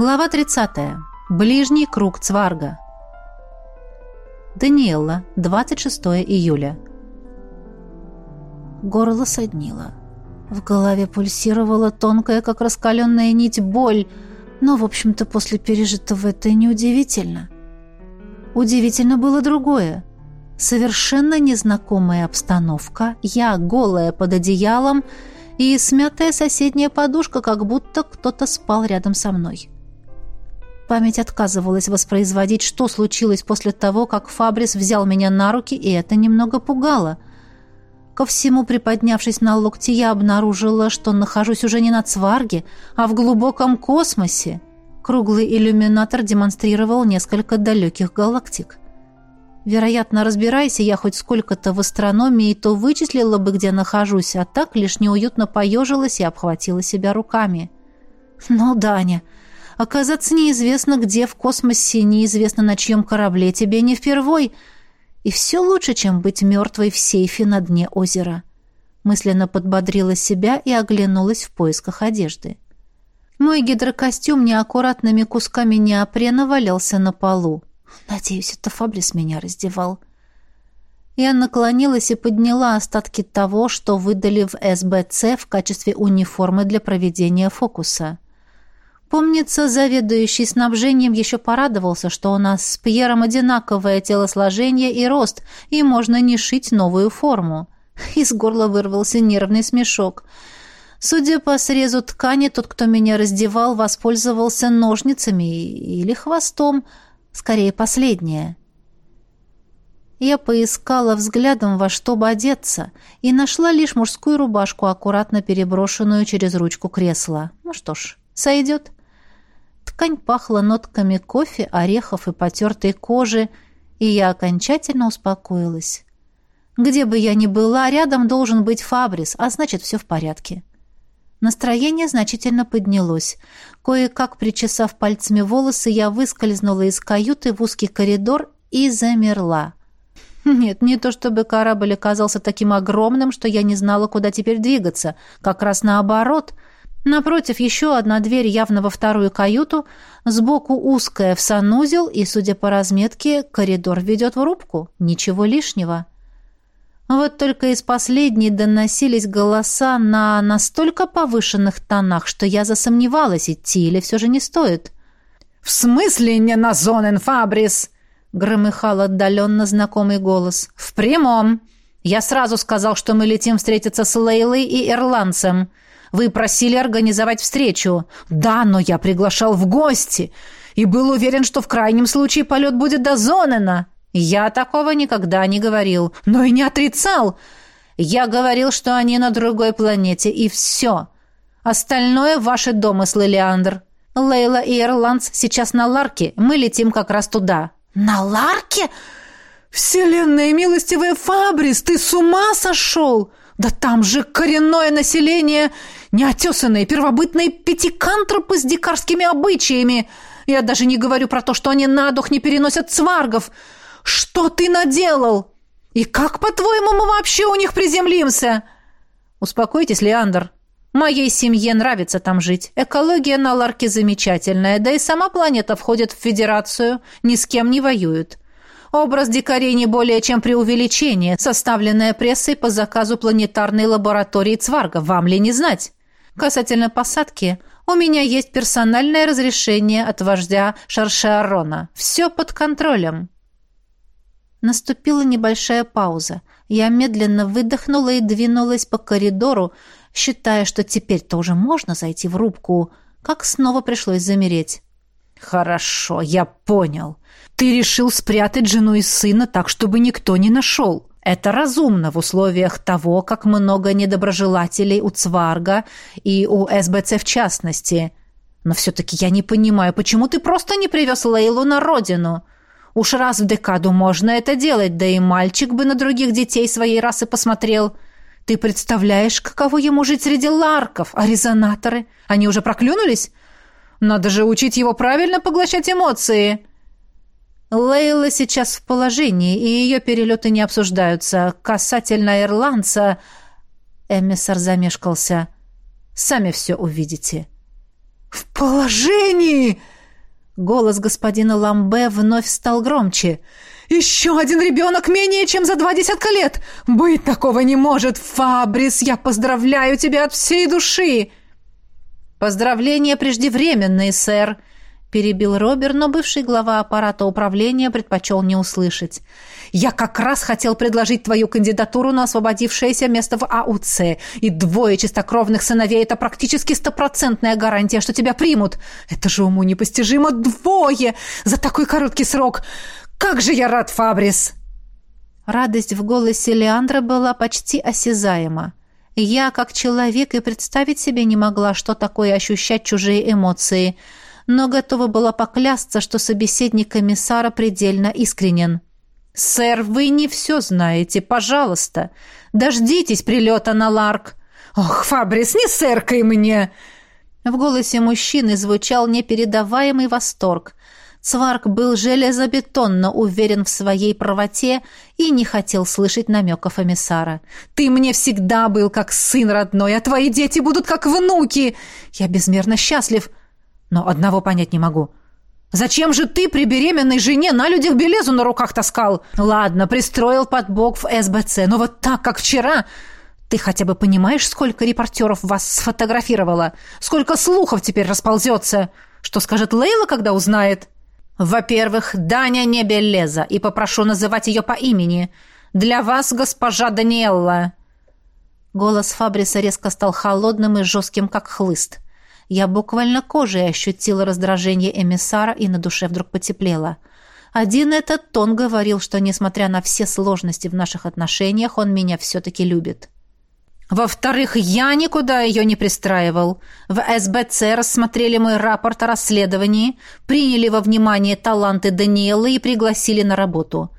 Глава 30. Ближний круг Цварга. Даниэлла, 26 июля. Горло соднило. В голове пульсировала тонкая, как раскаленная нить, боль, но, в общем-то, после пережитого это неудивительно. Удивительно было другое. Совершенно незнакомая обстановка, я голая под одеялом и смятая соседняя подушка, как будто кто-то спал рядом со мной. Память отказывалась воспроизводить, что случилось после того, как Фабрис взял меня на руки, и это немного пугало. Ко всему, приподнявшись на локти, я обнаружила, что нахожусь уже не на Цварге, а в глубоком космосе. Круглый иллюминатор демонстрировал несколько далеких галактик. Вероятно, разбираясь я хоть сколько-то в астрономии, то вычислила бы, где нахожусь, а так лишь неуютно поежилась и обхватила себя руками. «Ну, Даня, оказаться неизвестно где в космосе, неизвестно на чьем корабле, тебе не впервой. И все лучше, чем быть мертвой в сейфе на дне озера». Мысленно подбодрила себя и оглянулась в поисках одежды. Мой гидрокостюм неаккуратными кусками неопрена валялся на полу. Надеюсь, это Фабрис меня раздевал. Я наклонилась и подняла остатки того, что выдали в СБЦ в качестве униформы для проведения фокуса. Помнится, заведующий снабжением еще порадовался, что у нас с Пьером одинаковое телосложение и рост, и можно не шить новую форму. Из горла вырвался нервный смешок. Судя по срезу ткани, тот, кто меня раздевал, воспользовался ножницами или хвостом — Скорее, последнее. Я поискала взглядом, во что бы одеться, и нашла лишь мужскую рубашку, аккуратно переброшенную через ручку кресла. Ну что ж, сойдет. Ткань пахла нотками кофе, орехов и потертой кожи, и я окончательно успокоилась. Где бы я ни была, рядом должен быть Фабрис, а значит, все в порядке. Настроение значительно поднялось. Кое-как причесав пальцами волосы, я выскользнула из каюты в узкий коридор и замерла. Нет, не то чтобы корабль оказался таким огромным, что я не знала, куда теперь двигаться. Как раз наоборот. Напротив, еще одна дверь явно во вторую каюту, сбоку узкая в санузел, и, судя по разметке, коридор ведет в рубку. Ничего лишнего. — вот только из последней доносились голоса на настолько повышенных тонах, что я засомневалась, идти или все же не стоит. «В смысле не на зонен Фабрис?» — громыхал отдаленно знакомый голос. «В прямом. Я сразу сказал, что мы летим встретиться с Лейлой и Ирландцем. Вы просили организовать встречу. Да, но я приглашал в гости и был уверен, что в крайнем случае полет будет до Зонена. Я такого никогда не говорил, но и не отрицал. Я говорил, что они на другой планете, и все. Остальное — ваши домыслы, Леандр. Лейла и Эрландс сейчас на Ларке, мы летим как раз туда». «На Ларке? Вселенная милостивая Фабрис, ты с ума сошел? Да там же коренное население, неотесанные первобытные пятикантропы с дикарскими обычаями. Я даже не говорю про то, что они на дух не переносят цваргов». Что ты наделал? И как, по-твоему, мы вообще у них приземлимся? Успокойтесь, Леандр. Моей семье нравится там жить. Экология на Ларке замечательная, да и сама планета входит в Федерацию, ни с кем не воюет. Образ дикарей не более чем преувеличение, составленное прессой по заказу планетарной лаборатории Цварга. Вам ли не знать? Касательно посадки, у меня есть персональное разрешение от вождя Шаршеарона. Все под контролем. Наступила небольшая пауза. Я медленно выдохнула и двинулась по коридору, считая, что теперь тоже можно зайти в рубку, как снова пришлось замереть. «Хорошо, я понял. Ты решил спрятать жену и сына так, чтобы никто не нашел. Это разумно в условиях того, как много недоброжелателей у Цварга и у СБЦ в частности. Но все-таки я не понимаю, почему ты просто не привез Лейлу на родину?» Уж раз в декаду можно это делать, да и мальчик бы на других детей своей расы посмотрел. Ты представляешь, каково ему жить среди ларков, а резонаторы? Они уже проклюнулись? Надо же учить его правильно поглощать эмоции. Лейла сейчас в положении, и ее перелеты не обсуждаются. Касательно ирландца... Эмиссар замешкался. Сами все увидите. «В положении!» Голос господина Ламбе вновь стал громче. «Еще один ребенок менее чем за два десятка лет! Быть такого не может! Фабрис, я поздравляю тебя от всей души!» «Поздравления преждевременные, сэр!» Перебил Робер, но бывший глава аппарата управления предпочел не услышать. «Я как раз хотел предложить твою кандидатуру на освободившееся место в АУЦ, и двое чистокровных сыновей — это практически стопроцентная гарантия, что тебя примут. Это же уму непостижимо двое за такой короткий срок! Как же я рад, Фабрис!» Радость в голосе Леандра была почти осязаема. Я, как человек, и представить себе не могла, что такое ощущать чужие эмоции — но готова была поклясться, что собеседник комиссара предельно искренен. «Сэр, вы не все знаете, пожалуйста. Дождитесь прилета на Ларк». «Ох, Фабрис, не сэркай мне!» В голосе мужчины звучал непередаваемый восторг. Цварк был железобетонно уверен в своей правоте и не хотел слышать намеков эмиссара. «Ты мне всегда был как сын родной, а твои дети будут как внуки! Я безмерно счастлив, но одного понять не могу. Зачем же ты при беременной жене на людях белезу на руках таскал? Ладно, пристроил под бок в СБЦ, но вот так, как вчера... Ты хотя бы понимаешь, сколько репортеров вас сфотографировало? Сколько слухов теперь расползется? Что скажет Лейла, когда узнает? Во-первых, Даня не Белеза, и попрошу называть ее по имени. Для вас, госпожа Даниэлла. Голос Фабриса резко стал холодным и жестким, как хлыст. Я буквально кожей ощутила раздражение эмиссара, и на душе вдруг потеплело. Один этот тон говорил, что, несмотря на все сложности в наших отношениях, он меня все-таки любит. Во-вторых, я никуда ее не пристраивал. В СБЦ рассмотрели мой рапорт о расследовании, приняли во внимание таланты Даниэлы и пригласили на работу.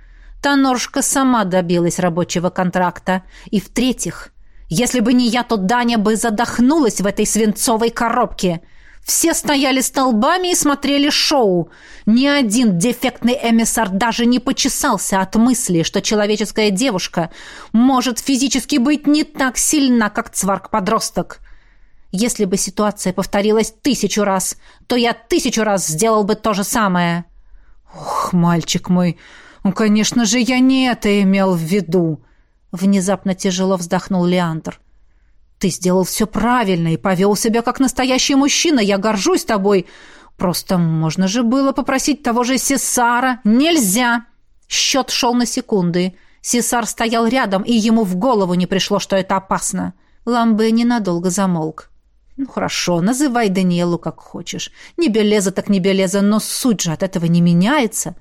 Та норшка сама добилась рабочего контракта. И в-третьих, если бы не я, то Даня бы задохнулась в этой свинцовой коробке. Все стояли столбами и смотрели шоу. Ни один дефектный эмиссар даже не почесался от мысли, что человеческая девушка может физически быть не так сильна, как цварк-подросток. Если бы ситуация повторилась тысячу раз, то я тысячу раз сделал бы то же самое. Ох, мальчик мой, ну, конечно же, я не это имел в виду. Внезапно тяжело вздохнул Леандр. Ты сделал все правильно и повел себя как настоящий мужчина. Я горжусь тобой. Просто можно же было попросить того же Сесара. Нельзя. Счет шел на секунды. Сесар стоял рядом, и ему в голову не пришло, что это опасно. Ламбе ненадолго замолк. «Ну хорошо, называй Даниэлу как хочешь. Не Белеза так не Белеза, но суть же от этого не меняется.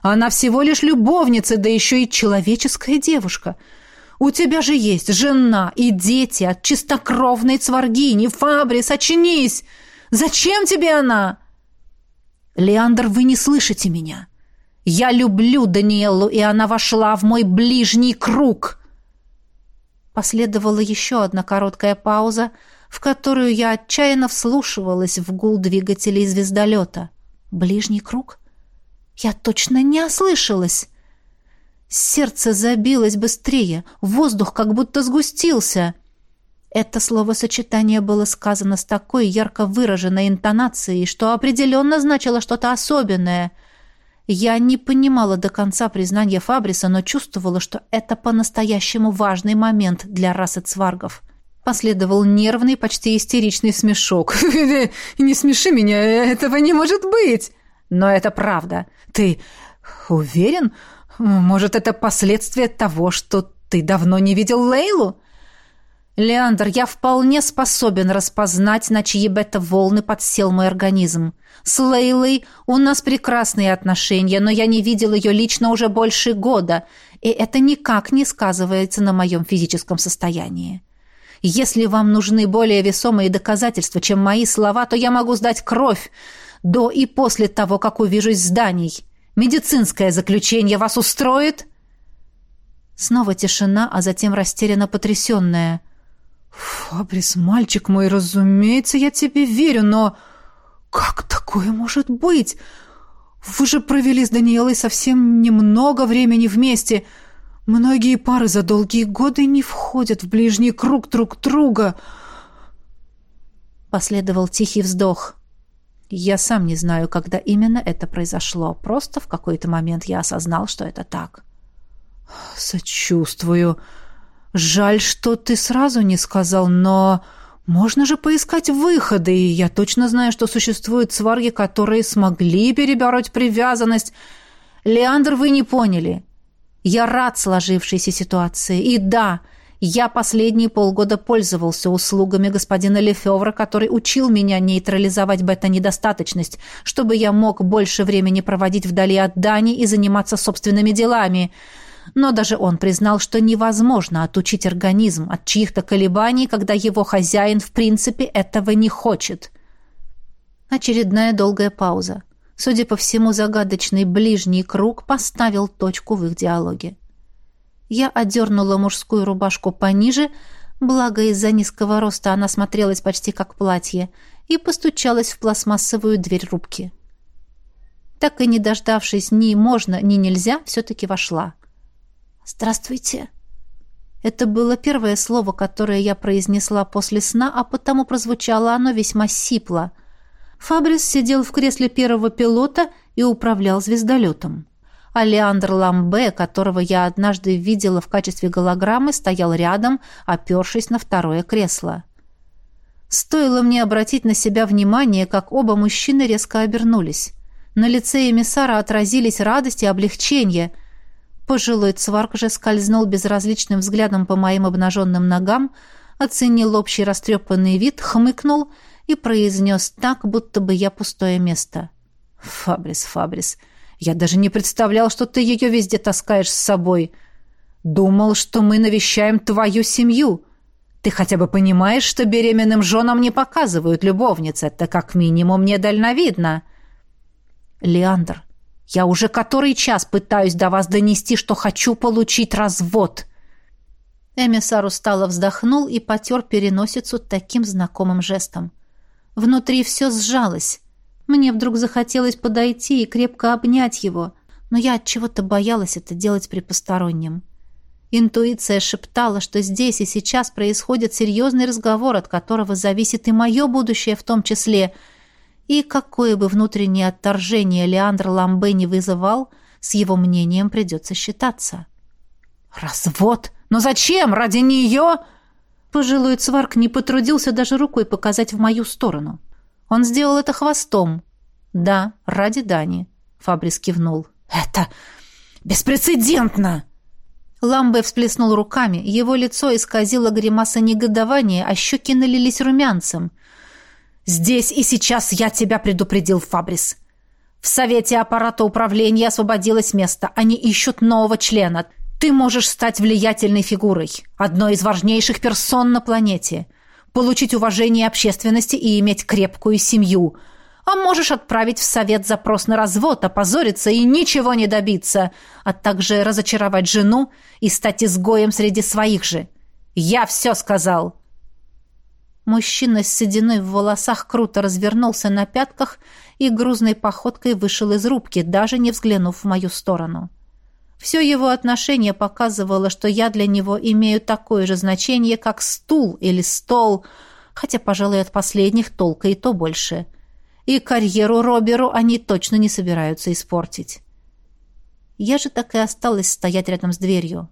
Она всего лишь любовница, да еще и человеческая девушка. У тебя же есть жена и дети от чистокровной цваргини. Фабрис, очнись! Зачем тебе она?» «Леандр, вы не слышите меня. Я люблю Даниэлу, и она вошла в мой ближний круг». Последовала еще одна короткая пауза, в которую я отчаянно вслушивалась в гул двигателей звездолета. «Ближний круг? Я точно не ослышалась!» Сердце забилось быстрее, воздух как будто сгустился. Это словосочетание было сказано с такой ярко выраженной интонацией, что определенно значило что-то особенное. Я не понимала до конца признания Фабриса, но чувствовала, что это по-настоящему важный момент для расы цваргов. Последовал нервный, почти истеричный смешок. «Не смеши меня, этого не может быть!» «Но это правда. Ты уверен? Может, это последствия того, что ты давно не видел Лейлу? Леандр, я вполне способен распознать, на чьи бета-волны подсел мой организм. С Лейлой у нас прекрасные отношения, но я не видел ее лично уже больше года, и это никак не сказывается на моем физическом состоянии. Если вам нужны более весомые доказательства, чем мои слова, то я могу сдать кровь до и после того, как увижусь с Даней. Медицинское заключение вас устроит?» Снова тишина, а затем растерянно потрясенная. «Фабрис, мальчик мой, разумеется, я тебе верю, но как такое может быть? Вы же провели с Даниэлой совсем немного времени вместе. Многие пары за долгие годы не входят в ближний круг друг друга». Последовал тихий вздох. Я сам не знаю, когда именно это произошло. Просто в какой-то момент я осознал, что это так. Сочувствую. Жаль, что ты сразу не сказал, но можно же поискать выходы, и я точно знаю, что существуют сварги, которые смогли перебороть привязанность. Леандр, вы не поняли. Я рад сложившейся ситуации. И да, я последние полгода пользовался услугами господина Лефевра, который учил меня нейтрализовать бета-недостаточность, чтобы я мог больше времени проводить вдали от Дани и заниматься собственными делами. Но даже он признал, что невозможно отучить организм от чьих-то колебаний, когда его хозяин в принципе этого не хочет. Очередная долгая пауза. Судя по всему, загадочный ближний круг поставил точку в их диалоге. Я одернула мужскую рубашку пониже, благо из-за низкого роста она смотрелась почти как платье, и постучалась в пластмассовую дверь рубки. Так и не дождавшись ни можно, ни нельзя, все-таки вошла. «Здравствуйте». Это было первое слово, которое я произнесла после сна, а потому прозвучало оно весьма сипло. Фабрис сидел в кресле первого пилота и управлял звездолетом а Леандр Ламбе, которого я однажды видела в качестве голограммы, стоял рядом, опершись на второе кресло. Стоило мне обратить на себя внимание, как оба мужчины резко обернулись. На лице эмиссара отразились радость и облегчение. Пожилой цварк же скользнул безразличным взглядом по моим обнаженным ногам, оценил общий растрепанный вид, хмыкнул и произнес так, будто бы я пустое место. «Фабрис, Фабрис, я даже не представлял, что ты ее везде таскаешь с собой. Думал, что мы навещаем твою семью. Ты хотя бы понимаешь, что беременным женам не показывают любовниц. Это как минимум недальновидно. Леандр, я уже который час пытаюсь до вас донести, что хочу получить развод. Эмиссар устало вздохнул и потер переносицу таким знакомым жестом. Внутри все сжалось. Мне вдруг захотелось подойти и крепко обнять его, но я от чего-то боялась это делать при постороннем. Интуиция шептала, что здесь и сейчас происходит серьезный разговор, от которого зависит и мое будущее в том числе. И какое бы внутреннее отторжение Леандр Ламбе не вызывал, с его мнением придется считаться. «Развод? Но зачем? Ради нее?» Пожилой цварк не потрудился даже рукой показать в мою сторону. Он сделал это хвостом. Да, ради Дани. Фабрис кивнул. Это беспрецедентно! Ламбе всплеснул руками, его лицо исказило гримаса негодования, а щеки налились румянцем. «Здесь и сейчас я тебя предупредил, Фабрис. В Совете аппарата управления освободилось место. Они ищут нового члена. Ты можешь стать влиятельной фигурой, одной из важнейших персон на планете получить уважение общественности и иметь крепкую семью. А можешь отправить в совет запрос на развод, опозориться и ничего не добиться, а также разочаровать жену и стать изгоем среди своих же. Я все сказал. Мужчина с сединой в волосах круто развернулся на пятках и грузной походкой вышел из рубки, даже не взглянув в мою сторону. — все его отношение показывало, что я для него имею такое же значение, как стул или стол, хотя, пожалуй, от последних толка и то больше. И карьеру Роберу они точно не собираются испортить. Я же так и осталась стоять рядом с дверью.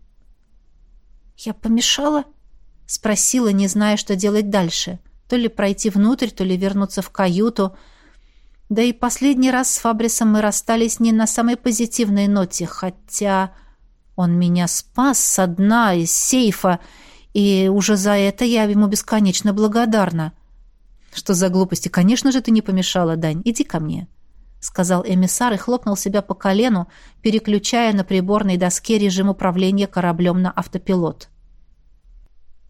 «Я помешала?» — спросила, не зная, что делать дальше. То ли пройти внутрь, то ли вернуться в каюту — да и последний раз с Фабрисом мы расстались не на самой позитивной ноте, хотя он меня спас со дна из сейфа, и уже за это я ему бесконечно благодарна. Что за глупости? Конечно же, ты не помешала, Дань. Иди ко мне, сказал эмиссар и хлопнул себя по колену, переключая на приборной доске режим управления кораблем на автопилот.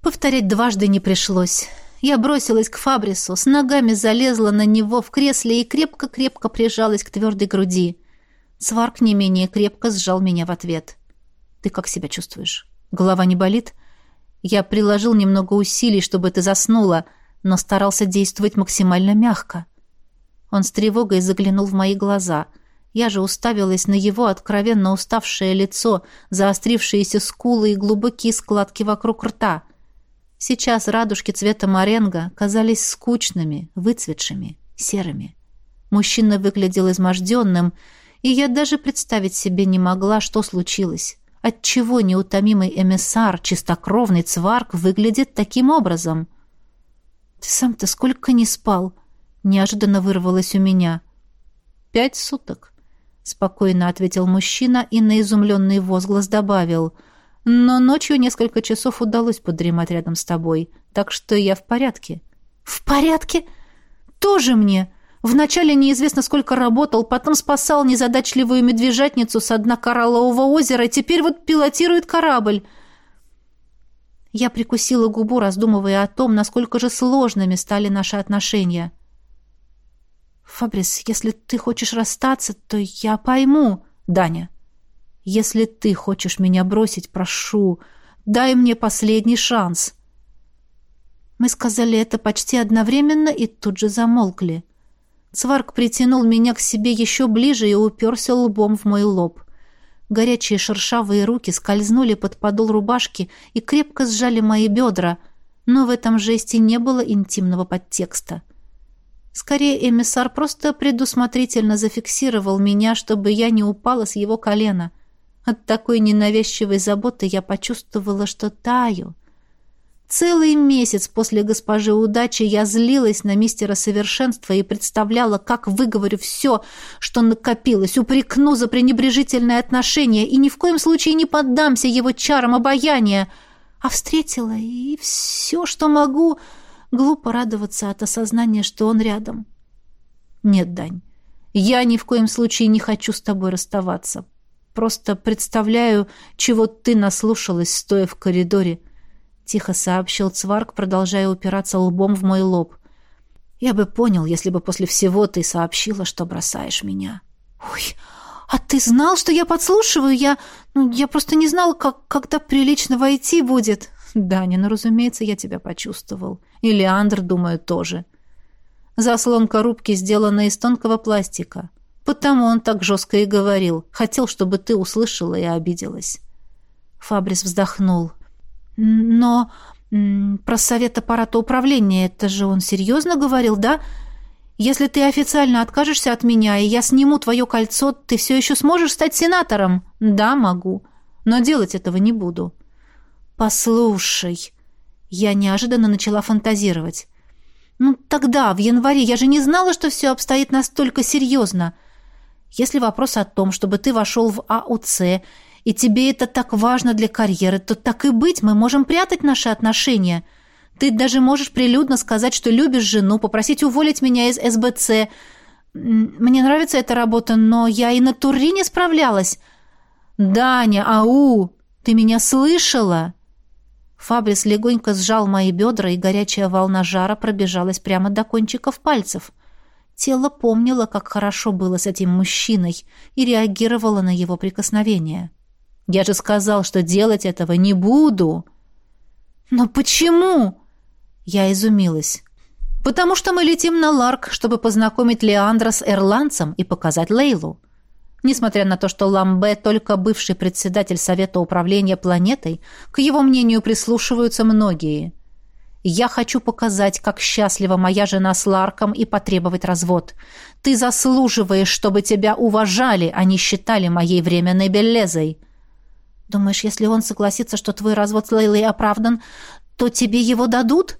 Повторять дважды не пришлось. Я бросилась к Фабрису, с ногами залезла на него в кресле и крепко-крепко прижалась к твердой груди. Сварк не менее крепко сжал меня в ответ. «Ты как себя чувствуешь? Голова не болит?» Я приложил немного усилий, чтобы ты заснула, но старался действовать максимально мягко. Он с тревогой заглянул в мои глаза. Я же уставилась на его откровенно уставшее лицо, заострившиеся скулы и глубокие складки вокруг рта. Сейчас радужки цвета моренго казались скучными, выцветшими, серыми. Мужчина выглядел изможденным, и я даже представить себе не могла, что случилось. Отчего неутомимый эмиссар, чистокровный цварк, выглядит таким образом? «Ты сам-то сколько не спал?» — неожиданно вырвалось у меня. «Пять суток», — спокойно ответил мужчина и на изумленный возглас добавил. «Но ночью несколько часов удалось подремать рядом с тобой, так что я в порядке». «В порядке? Тоже мне!» Вначале неизвестно сколько работал, потом спасал незадачливую медвежатницу с дна кораллового озера, теперь вот пилотирует корабль. Я прикусила губу, раздумывая о том, насколько же сложными стали наши отношения. «Фабрис, если ты хочешь расстаться, то я пойму, Даня. Если ты хочешь меня бросить, прошу, дай мне последний шанс». Мы сказали это почти одновременно и тут же замолкли. Цварк притянул меня к себе еще ближе и уперся лбом в мой лоб. Горячие шершавые руки скользнули под подол рубашки и крепко сжали мои бедра, но в этом жесте не было интимного подтекста. Скорее, эмиссар просто предусмотрительно зафиксировал меня, чтобы я не упала с его колена. От такой ненавязчивой заботы я почувствовала, что таю. Целый месяц после госпожи удачи я злилась на мистера совершенства и представляла, как выговорю все, что накопилось, упрекну за пренебрежительное отношение и ни в коем случае не поддамся его чарам обаяния. А встретила и все, что могу, глупо радоваться от осознания, что он рядом. Нет, Дань, я ни в коем случае не хочу с тобой расставаться. Просто представляю, чего ты наслушалась, стоя в коридоре, — тихо сообщил Цварк, продолжая упираться лбом в мой лоб. Я бы понял, если бы после всего ты сообщила, что бросаешь меня. Ой, а ты знал, что я подслушиваю? Я, ну, я просто не знал, как когда прилично войти будет. Даня, ну, разумеется, я тебя почувствовал. И Леандр, думаю, тоже. Заслонка рубки сделана из тонкого пластика. Потому он так жестко и говорил. Хотел, чтобы ты услышала и обиделась. Фабрис вздохнул. Но про совет аппарата управления, это же он серьезно говорил, да? Если ты официально откажешься от меня, и я сниму твое кольцо, ты все еще сможешь стать сенатором? Да, могу. Но делать этого не буду. Послушай, я неожиданно начала фантазировать. Ну, тогда, в январе, я же не знала, что все обстоит настолько серьезно. Если вопрос о том, чтобы ты вошел в АУЦ и тебе это так важно для карьеры, то так и быть, мы можем прятать наши отношения. Ты даже можешь прилюдно сказать, что любишь жену, попросить уволить меня из СБЦ. Мне нравится эта работа, но я и на Турине справлялась. Даня, ау, ты меня слышала?» Фабрис легонько сжал мои бедра, и горячая волна жара пробежалась прямо до кончиков пальцев. Тело помнило, как хорошо было с этим мужчиной, и реагировало на его прикосновение. Я же сказал, что делать этого не буду. Но почему? Я изумилась. Потому что мы летим на Ларк, чтобы познакомить Леандра с Эрландцем и показать Лейлу. Несмотря на то, что Ламбе только бывший председатель Совета управления планетой, к его мнению прислушиваются многие. Я хочу показать, как счастлива моя жена с Ларком и потребовать развод. Ты заслуживаешь, чтобы тебя уважали, а не считали моей временной беллезой. Думаешь, если он согласится, что твой развод с Лейлой оправдан, то тебе его дадут?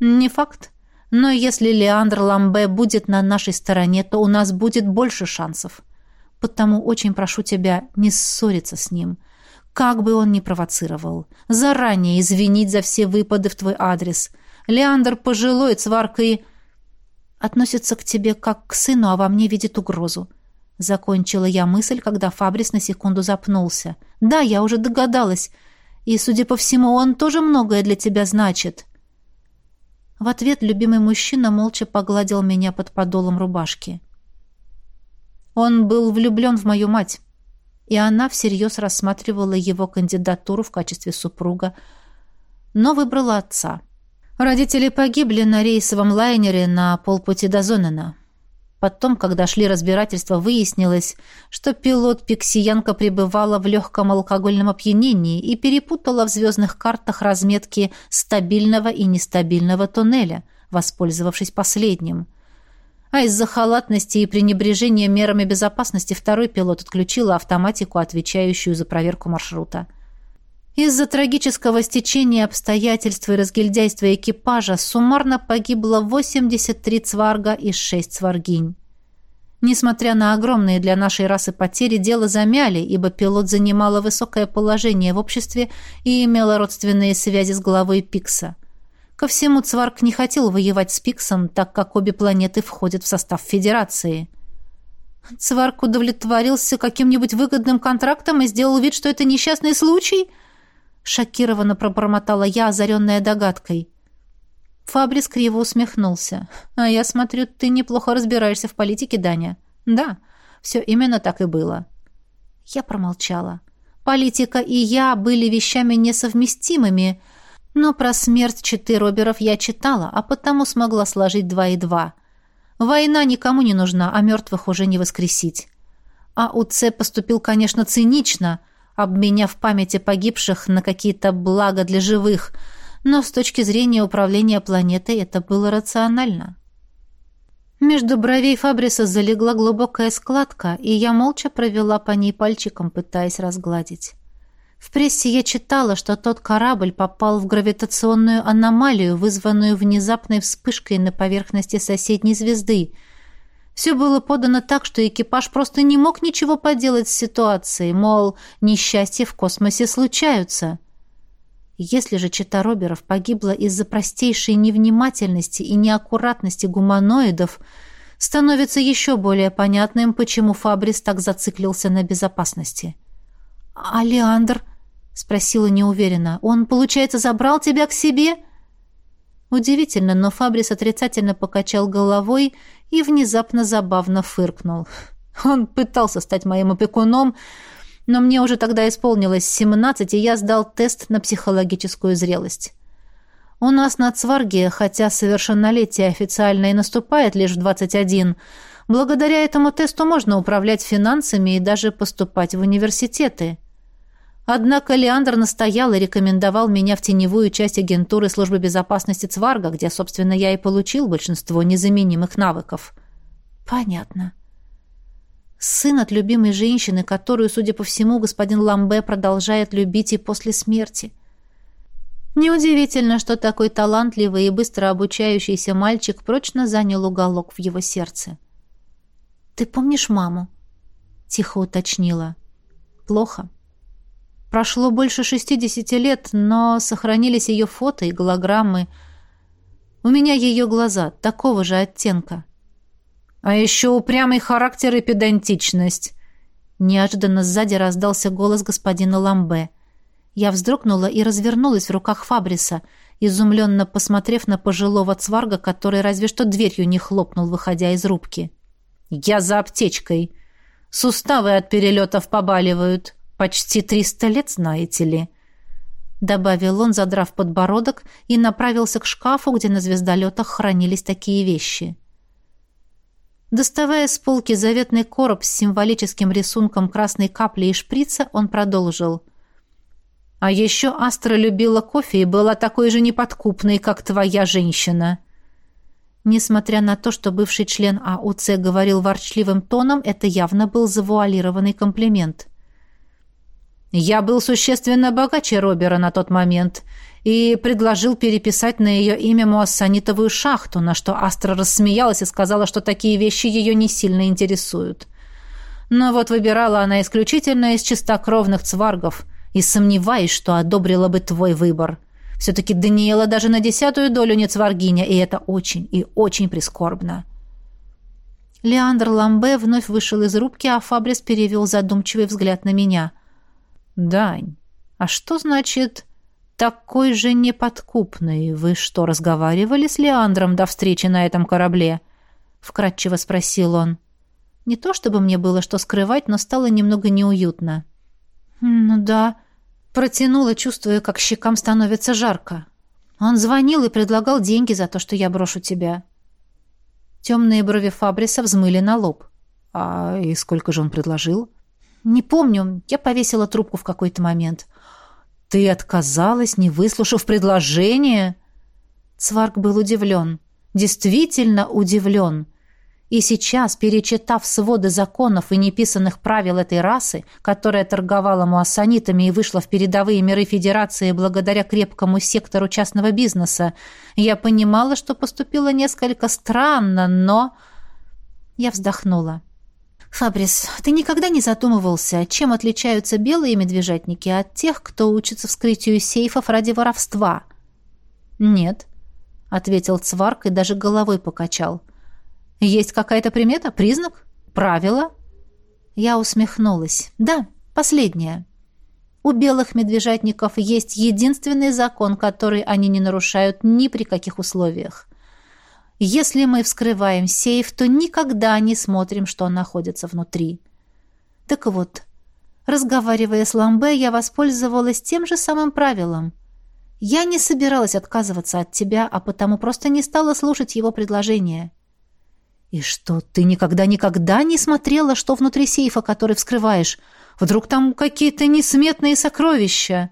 Не факт. Но если Леандр Ламбе будет на нашей стороне, то у нас будет больше шансов. Потому очень прошу тебя не ссориться с ним. Как бы он ни провоцировал. Заранее извинить за все выпады в твой адрес. Леандр пожилой, цварка. Относится к тебе как к сыну, а во мне видит угрозу. Закончила я мысль, когда Фабрис на секунду запнулся. «Да, я уже догадалась. И, судя по всему, он тоже многое для тебя значит». В ответ любимый мужчина молча погладил меня под подолом рубашки. Он был влюблен в мою мать, и она всерьез рассматривала его кандидатуру в качестве супруга, но выбрала отца. Родители погибли на рейсовом лайнере на полпути до Зонена. Потом, когда шли разбирательства, выяснилось, что пилот Пиксиянка пребывала в легком алкогольном опьянении и перепутала в звездных картах разметки стабильного и нестабильного туннеля, воспользовавшись последним. А из-за халатности и пренебрежения мерами безопасности второй пилот отключил автоматику, отвечающую за проверку маршрута. Из-за трагического стечения обстоятельств и разгильдяйства экипажа суммарно погибло 83 цварга и 6 цваргинь. Несмотря на огромные для нашей расы потери, дело замяли, ибо пилот занимала высокое положение в обществе и имела родственные связи с главой Пикса. Ко всему, Цварк не хотел воевать с Пиксом, так как обе планеты входят в состав Федерации. Цварк удовлетворился каким-нибудь выгодным контрактом и сделал вид, что это несчастный случай? Шокированно пробормотала я, озаренная догадкой. Фабрис криво усмехнулся. «А я смотрю, ты неплохо разбираешься в политике, Даня». «Да, все именно так и было». Я промолчала. Политика и я были вещами несовместимыми, но про смерть читы Роберов я читала, а потому смогла сложить два и два. Война никому не нужна, а мертвых уже не воскресить. А УЦ поступил, конечно, цинично, обменяв память о погибших на какие-то блага для живых, но с точки зрения управления планетой это было рационально. Между бровей Фабриса залегла глубокая складка, и я молча провела по ней пальчиком, пытаясь разгладить. В прессе я читала, что тот корабль попал в гравитационную аномалию, вызванную внезапной вспышкой на поверхности соседней звезды. Все было подано так, что экипаж просто не мог ничего поделать с ситуацией, мол, несчастья в космосе случаются. Если же чита Роберов погибла из-за простейшей невнимательности и неаккуратности гуманоидов, становится еще более понятным, почему Фабрис так зациклился на безопасности. «А Леандр?» — спросила неуверенно. «Он, получается, забрал тебя к себе?» Удивительно, но Фабрис отрицательно покачал головой и внезапно забавно фыркнул. Он пытался стать моим опекуном, но мне уже тогда исполнилось семнадцать, и я сдал тест на психологическую зрелость. У нас на Цварге, хотя совершеннолетие официально и наступает лишь в двадцать один, благодаря этому тесту можно управлять финансами и даже поступать в университеты. Однако Леандр настоял и рекомендовал меня в теневую часть агентуры службы безопасности Цварга, где, собственно, я и получил большинство незаменимых навыков. Понятно. Сын от любимой женщины, которую, судя по всему, господин Ламбе продолжает любить и после смерти. Неудивительно, что такой талантливый и быстро обучающийся мальчик прочно занял уголок в его сердце. «Ты помнишь маму?» — тихо уточнила. «Плохо». Прошло больше шестидесяти лет, но сохранились ее фото и голограммы. У меня ее глаза такого же оттенка. А еще упрямый характер и педантичность. Неожиданно сзади раздался голос господина Ламбе. Я вздрогнула и развернулась в руках Фабриса, изумленно посмотрев на пожилого цварга, который разве что дверью не хлопнул, выходя из рубки. «Я за аптечкой. Суставы от перелетов побаливают», Почти триста лет, знаете ли», — добавил он, задрав подбородок, и направился к шкафу, где на звездолетах хранились такие вещи. Доставая с полки заветный короб с символическим рисунком красной капли и шприца, он продолжил. «А еще Астра любила кофе и была такой же неподкупной, как твоя женщина». Несмотря на то, что бывший член АУЦ говорил ворчливым тоном, это явно был завуалированный комплимент. Я был существенно богаче Робера на тот момент и предложил переписать на ее имя муассанитовую шахту, на что Астра рассмеялась и сказала, что такие вещи ее не сильно интересуют. Но вот выбирала она исключительно из чистокровных цваргов и сомневаюсь, что одобрила бы твой выбор. Все-таки Даниэла даже на десятую долю не цваргиня, и это очень и очень прискорбно. Леандр Ламбе вновь вышел из рубки, а Фабрис перевел задумчивый взгляд на меня — «Дань, а что значит «такой же неподкупный»? Вы что, разговаривали с Леандром до встречи на этом корабле?» — вкратчиво спросил он. Не то чтобы мне было что скрывать, но стало немного неуютно. «Ну да», — протянула, чувствуя, как щекам становится жарко. «Он звонил и предлагал деньги за то, что я брошу тебя». Темные брови Фабриса взмыли на лоб. «А и сколько же он предложил?» «Не помню. Я повесила трубку в какой-то момент». «Ты отказалась, не выслушав предложение?» Цварк был удивлен. Действительно удивлен. И сейчас, перечитав своды законов и неписанных правил этой расы, которая торговала муассанитами и вышла в передовые миры Федерации благодаря крепкому сектору частного бизнеса, я понимала, что поступила несколько странно, но... Я вздохнула. «Фабрис, ты никогда не задумывался, чем отличаются белые медвежатники от тех, кто учится вскрытию сейфов ради воровства?» «Нет», — ответил Цварк и даже головой покачал. Есть какая-то примета, признак, правило? Я усмехнулась. Да, последнее. У белых медвежатников есть единственный закон, который они не нарушают ни при каких условиях. Если мы вскрываем сейф, то никогда не смотрим, что находится внутри. Так вот, разговаривая с Ламбе, я воспользовалась тем же самым правилом. Я не собиралась отказываться от тебя, а потому просто не стала слушать его предложение. «И что, ты никогда-никогда не смотрела, что внутри сейфа, который вскрываешь? Вдруг там какие-то несметные сокровища?»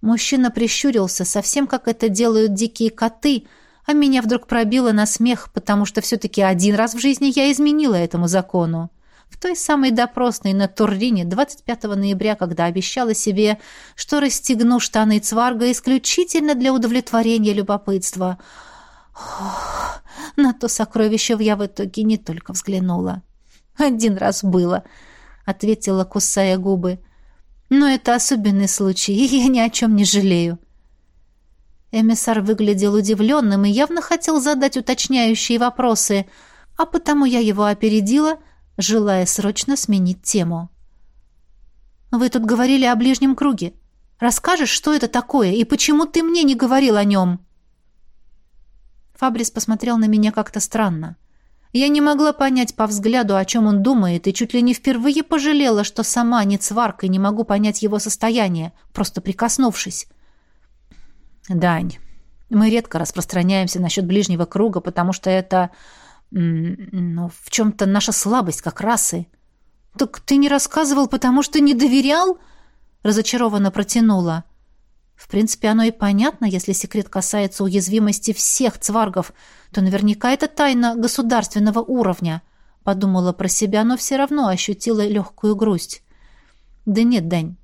Мужчина прищурился, совсем как это делают дикие коты, а меня вдруг пробило на смех, потому что все-таки один раз в жизни я изменила этому закону. В той самой допросной на Туррине 25 ноября, когда обещала себе, что расстегну штаны Цварга исключительно для удовлетворения любопытства — Ох, на то сокровище я в итоге не только взглянула. Один раз было, ответила, кусая губы. Но это особенный случай, и я ни о чем не жалею. Эмиссар выглядел удивленным и явно хотел задать уточняющие вопросы, а потому я его опередила, желая срочно сменить тему. «Вы тут говорили о ближнем круге. Расскажешь, что это такое, и почему ты мне не говорил о нем?» Фабрис посмотрел на меня как-то странно. Я не могла понять по взгляду, о чем он думает, и чуть ли не впервые пожалела, что сама не цварка и не могу понять его состояние, просто прикоснувшись. «Дань, мы редко распространяемся насчет ближнего круга, потому что это, ну, в чем-то наша слабость как расы». «Так ты не рассказывал, потому что не доверял?» разочарованно протянула. В принципе, оно и понятно, если секрет касается уязвимости всех цваргов, то наверняка это тайна государственного уровня. Подумала про себя, но все равно ощутила легкую грусть. Да нет, Дань,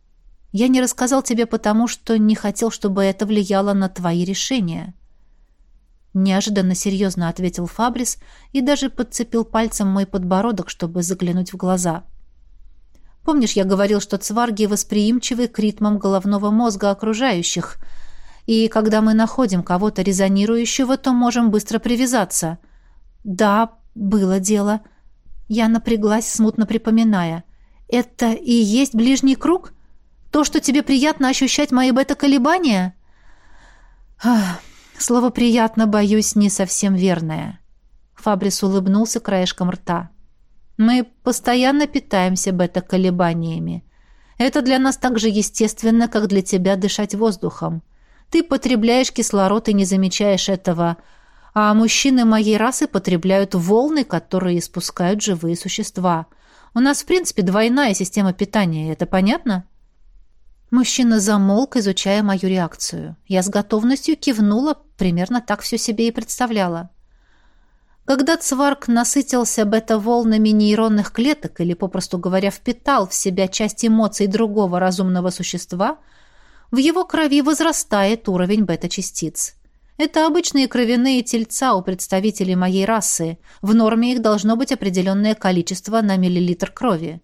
я не рассказал тебе потому, что не хотел, чтобы это влияло на твои решения. Неожиданно серьезно ответил Фабрис и даже подцепил пальцем мой подбородок, чтобы заглянуть в глаза. — Помнишь, я говорил, что цварги восприимчивы к ритмам головного мозга окружающих, и когда мы находим кого-то резонирующего, то можем быстро привязаться. Да, было дело. Я напряглась, смутно припоминая. Это и есть ближний круг? То, что тебе приятно ощущать мои бета-колебания? Слово «приятно», боюсь, не совсем верное. Фабрис улыбнулся краешком рта. Мы постоянно питаемся бета-колебаниями. Это для нас так же естественно, как для тебя дышать воздухом. Ты потребляешь кислород и не замечаешь этого, а мужчины моей расы потребляют волны, которые испускают живые существа. У нас, в принципе, двойная система питания, это понятно?» Мужчина замолк, изучая мою реакцию. Я с готовностью кивнула, примерно так все себе и представляла. Когда цварк насытился бета-волнами нейронных клеток или, попросту говоря, впитал в себя часть эмоций другого разумного существа, в его крови возрастает уровень бета-частиц. Это обычные кровяные тельца у представителей моей расы. В норме их должно быть определенное количество на миллилитр крови.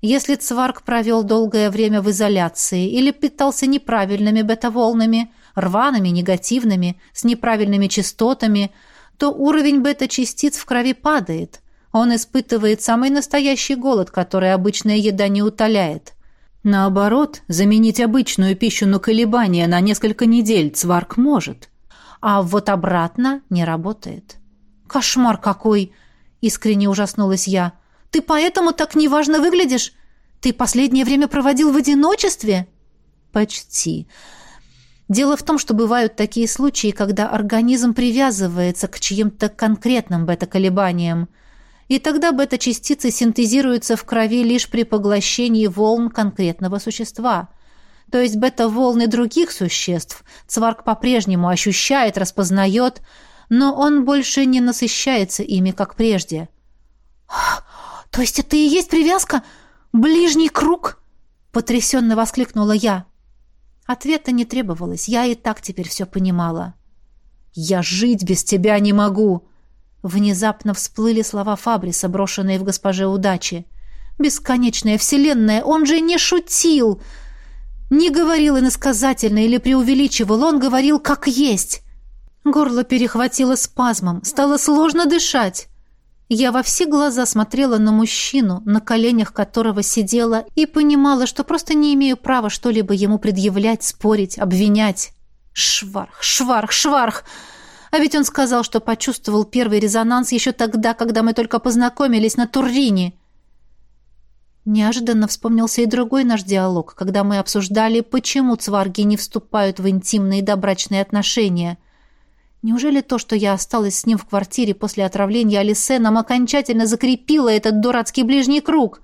Если цварк провел долгое время в изоляции или питался неправильными бета-волнами, рваными, негативными, с неправильными частотами – то уровень бета-частиц в крови падает. Он испытывает самый настоящий голод, который обычная еда не утоляет. Наоборот, заменить обычную пищу на колебания на несколько недель цварк может. А вот обратно не работает. «Кошмар какой!» — искренне ужаснулась я. «Ты поэтому так неважно выглядишь? Ты последнее время проводил в одиночестве?» «Почти. Дело в том, что бывают такие случаи, когда организм привязывается к чьим-то конкретным бета-колебаниям, и тогда бета-частицы синтезируются в крови лишь при поглощении волн конкретного существа. То есть бета-волны других существ цварк по-прежнему ощущает, распознает, но он больше не насыщается ими, как прежде. То есть это и есть привязка? Ближний круг? Потрясенно воскликнула я. Ответа не требовалось, я и так теперь все понимала. «Я жить без тебя не могу!» Внезапно всплыли слова Фабриса, брошенные в госпоже удачи. «Бесконечная вселенная! Он же не шутил!» Не говорил иносказательно или преувеличивал, он говорил как есть. Горло перехватило спазмом, стало сложно дышать. Я во все глаза смотрела на мужчину, на коленях которого сидела, и понимала, что просто не имею права что-либо ему предъявлять, спорить, обвинять. Шварх, шварх, шварх! А ведь он сказал, что почувствовал первый резонанс еще тогда, когда мы только познакомились на Туррине. Неожиданно вспомнился и другой наш диалог, когда мы обсуждали, почему цварги не вступают в интимные добрачные отношения. Неужели то, что я осталась с ним в квартире после отравления Алисе, нам окончательно закрепило этот дурацкий ближний круг?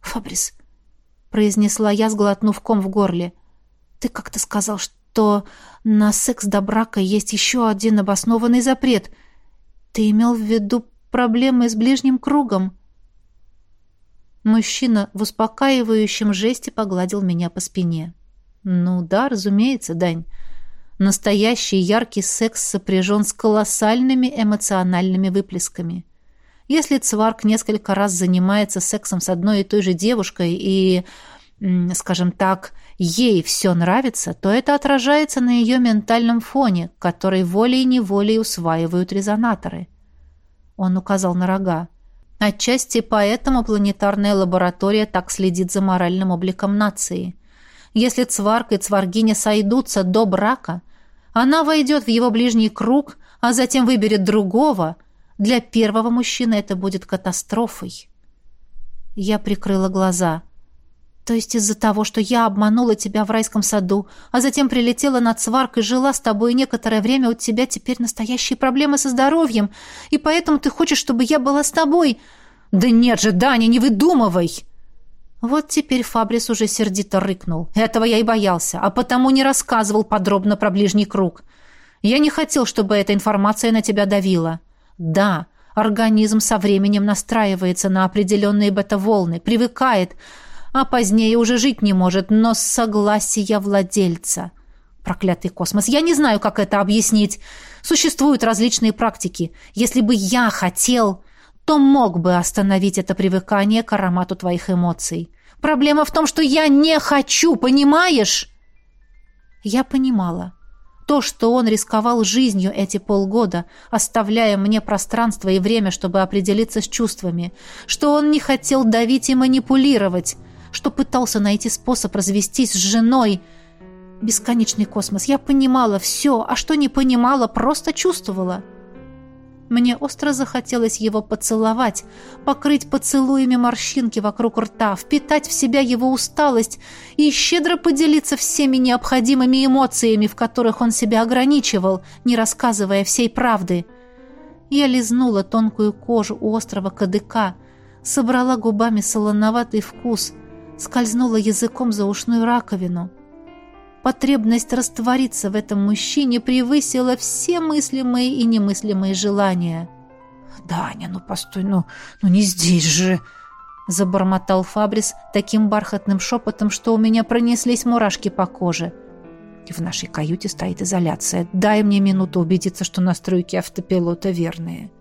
«Фабрис», — произнесла я, сглотнув ком в горле, — «ты как-то сказал, что на секс до брака есть еще один обоснованный запрет. Ты имел в виду проблемы с ближним кругом?» Мужчина в успокаивающем жесте погладил меня по спине. «Ну да, разумеется, Дань. Настоящий яркий секс сопряжен с колоссальными эмоциональными выплесками. Если Цварк несколько раз занимается сексом с одной и той же девушкой и, скажем так, ей все нравится, то это отражается на ее ментальном фоне, который волей-неволей усваивают резонаторы. Он указал на рога. Отчасти поэтому планетарная лаборатория так следит за моральным обликом нации. Если Цварк и Цваргиня сойдутся до брака, она войдет в его ближний круг, а затем выберет другого. Для первого мужчины это будет катастрофой. Я прикрыла глаза. То есть из-за того, что я обманула тебя в райском саду, а затем прилетела на Цварк и жила с тобой некоторое время, у тебя теперь настоящие проблемы со здоровьем, и поэтому ты хочешь, чтобы я была с тобой. Да нет же, Даня, не выдумывай!» Вот теперь Фабрис уже сердито рыкнул. Этого я и боялся, а потому не рассказывал подробно про ближний круг. Я не хотел, чтобы эта информация на тебя давила. Да, организм со временем настраивается на определенные бета-волны, привыкает, а позднее уже жить не может, но с согласия владельца. Проклятый космос. Я не знаю, как это объяснить. Существуют различные практики. Если бы я хотел, то мог бы остановить это привыкание к аромату твоих эмоций. Проблема в том, что я не хочу, понимаешь? Я понимала. То, что он рисковал жизнью эти полгода, оставляя мне пространство и время, чтобы определиться с чувствами, что он не хотел давить и манипулировать, что пытался найти способ развестись с женой. Бесконечный космос. Я понимала все, а что не понимала, просто чувствовала. — мне остро захотелось его поцеловать, покрыть поцелуями морщинки вокруг рта, впитать в себя его усталость и щедро поделиться всеми необходимыми эмоциями, в которых он себя ограничивал, не рассказывая всей правды. Я лизнула тонкую кожу у острого кадыка, собрала губами солоноватый вкус, скользнула языком за ушную раковину — Потребность раствориться в этом мужчине превысила все мыслимые и немыслимые желания. «Даня, ну постой, ну, ну не здесь же!» Забормотал Фабрис таким бархатным шепотом, что у меня пронеслись мурашки по коже. «В нашей каюте стоит изоляция. Дай мне минуту убедиться, что настройки автопилота верные».